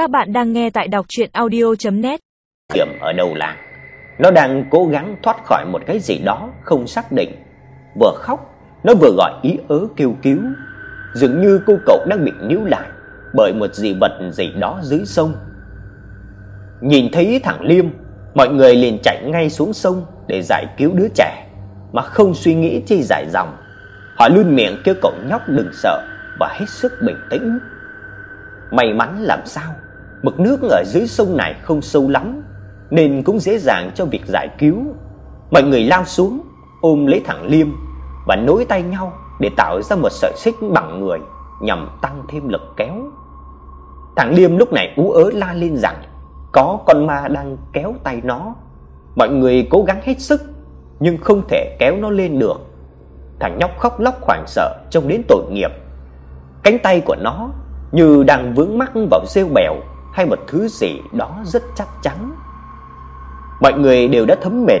Các bạn đang nghe tại đọc audio net Điểm ở đầu làng, nó đang cố gắng thoát khỏi một cái gì đó không xác định. Vừa khóc, nó vừa gọi ý ớ kêu cứu, dường như cô cậu đang bị níu lại bởi một dị vật gì đó dưới sông. Nhìn thấy thằng Liêm, mọi người liền chạy ngay xuống sông để giải cứu đứa trẻ mà không suy nghĩ chi giải dòng. Họ luôn miệng kêu cậu nhóc đừng sợ và hết sức bình tĩnh. May mắn làm sao, mực nước ở dưới sông này không sâu lắm nên cũng dễ dàng cho việc giải cứu. Mọi người lao xuống, ôm lấy thằng Liêm và nối tay nhau để tạo ra một sợi xích bằng người nhằm tăng thêm lực kéo. Thằng Liêm lúc này ú ớ la lên rằng có con ma đang kéo tay nó. Mọi người cố gắng hết sức nhưng không thể kéo nó lên được. Thằng nhóc khóc lóc hoảng sợ trông đến tội nghiệp. Cánh tay của nó như đang vướng mắc vào rêu bèo hay một thứ gì đó rất chắc chắn. Mọi người đều đã thấm mệt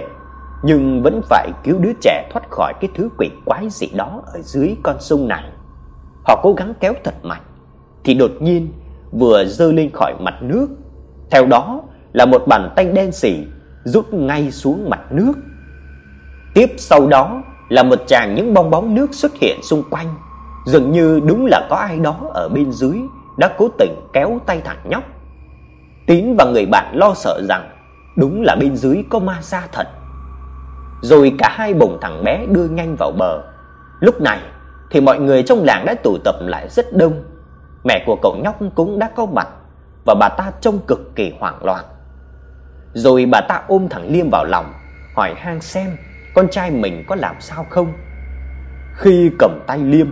nhưng vẫn phải cứu đứa trẻ thoát khỏi cái thứ quỷ quái gì đó ở dưới con sông này. Họ cố gắng kéo thật mạnh thì đột nhiên vừa giơ lên khỏi mặt nước, theo đó là một bàn tay đen sì rút ngay xuống mặt nước. Tiếp sau đó là một tràng những bong bóng nước xuất hiện xung quanh, dường như đúng là có ai đó ở bên dưới đã cố tình kéo tay thằng nhóc. Tín và người bạn lo sợ rằng đúng là bên dưới có ma da thật. Rồi cả hai bồng thằng bé đưa nhanh vào bờ. Lúc này thì mọi người trong làng đã tụ tập lại rất đông. Mẹ của cậu nhóc cũng đã có mặt và bà ta trông cực kỳ hoảng loạn. Rồi bà ta ôm thằng Liêm vào lòng, hỏi han xem con trai mình có làm sao không. Khi cầm tay Liêm,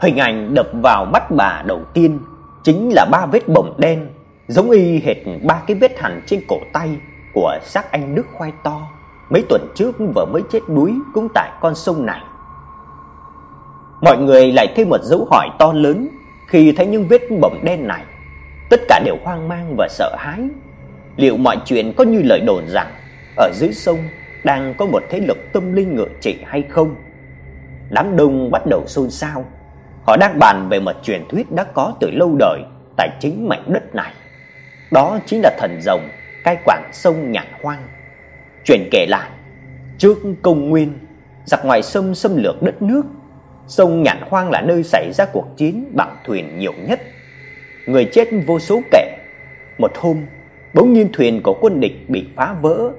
hình ảnh đập vào mắt bà đầu tiên chính là ba vết bầm đen giống y hệt ba cái vết hằn trên cổ tay của xác anh Đức khoai to mấy tuần trước vừa mới chết đuối cũng tại con sông này. Mọi người lại thêm một dấu hỏi to lớn khi thấy những vết bầm đen này. Tất cả đều hoang mang và sợ hãi. Liệu mọi chuyện có như lời đồn rằng ở dưới sông đang có một thế lực tâm linh ngự trị hay không? Đám đông bắt đầu xôn xao. Họ đang bàn về một truyền thuyết đã có từ lâu đời tại chính mảnh đất này. Đó chính là thần rồng cai quản sông Nhạn Hoang. Chuyện kể lại, trước công nguyên, giặc ngoài sông xâm lược đất nước, sông Nhạn Hoang là nơi xảy ra cuộc chiến bằng thuyền nhiều nhất. Người chết vô số kể. Một hôm, bỗng nhiên thuyền của quân địch bị phá vỡ,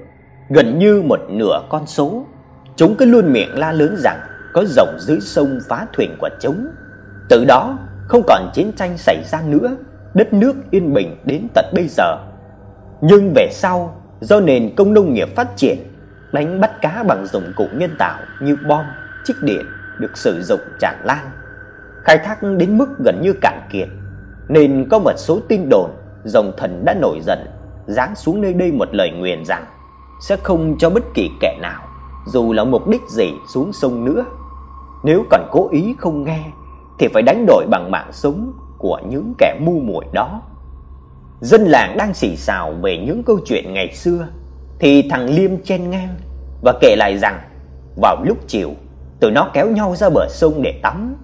gần như một nửa con số. Chúng cứ luôn miệng la lớn rằng có rồng dưới sông phá thuyền của chúng. Từ đó không còn chiến tranh xảy ra nữa, đất nước yên bình đến tận bây giờ. Nhưng về sau, do nền công nông nghiệp phát triển, đánh bắt cá bằng dụng cụ nhân tạo như bom, chích điện được sử dụng tràn lan. Khai thác đến mức gần như cạn kiệt, nên có một số tin đồn rồng thần đã nổi giận, giáng xuống nơi đây một lời nguyền rằng sẽ không cho bất kỳ kẻ nào dù là mục đích gì xuống sông nữa. Nếu còn cố ý không nghe thì phải đánh đổi bằng mạng sống của những kẻ mưu muội đó. Dân làng đang xì xào về những câu chuyện ngày xưa thì thằng Liêm chen ngang và kể lại rằng vào lúc chiều, tụi nó kéo nhau ra bờ sông để tắm,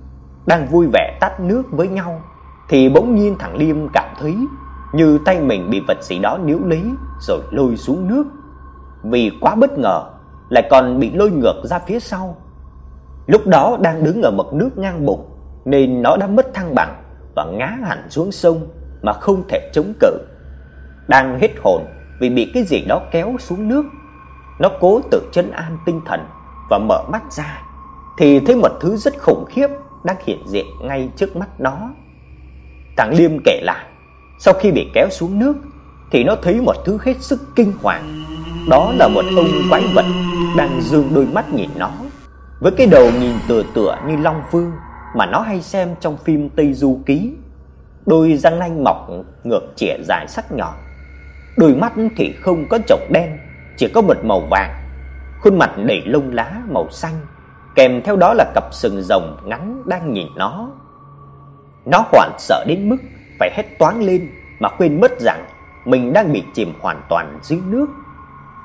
đang vui vẻ tắt nước với nhau thì bỗng nhiên thằng Liêm cảm thấy như tay mình bị vật gì đó níu lấy rồi lôi xuống nước. Vì quá bất ngờ, lại còn bị lôi ngược ra phía sau. Lúc đó đang đứng ở mực nước ngang bụng nên nó đã mất thăng bằng và ngã hẳn xuống sông mà không thể chống cự. Đang hết hồn vì bị cái gì đó kéo xuống nước, nó cố tự trấn an tinh thần và mở mắt ra thì thấy một thứ rất khủng khiếp đang hiện diện ngay trước mắt nó. Thằng Liêm kể lại, sau khi bị kéo xuống nước thì nó thấy một thứ hết sức kinh hoàng. Đó là một ông quái vật đang dương đôi mắt nhìn nó, với cái đầu nhìn tựa tựa như long vương mà nó hay xem trong phim Tây Du ký. Đôi răng nanh mọc ngược chĩa dài sắc nhọn. Đôi mắt thì không có chọc đen, chỉ có một màu vàng. Khuôn mặt đầy lông lá màu xanh, kèm theo đó là cặp sừng rồng ngắn đang nhìn nó. Nó hoảng sợ đến mức phải hét toáng lên mà quên mất rằng mình đang bị chìm hoàn toàn dưới nước.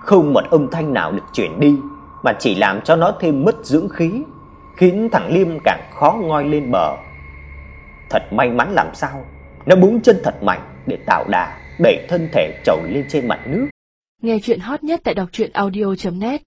Không một âm thanh nào được truyền đi mà chỉ làm cho nó thêm mất dưỡng khí khiến thằng Liêm càng khó ngoi lên bờ. Thật may mắn làm sao, nó búng chân thật mạnh để tạo đà đẩy thân thể trồi lên trên mặt nước. Nghe chuyện hot nhất tại đọc truyện audio net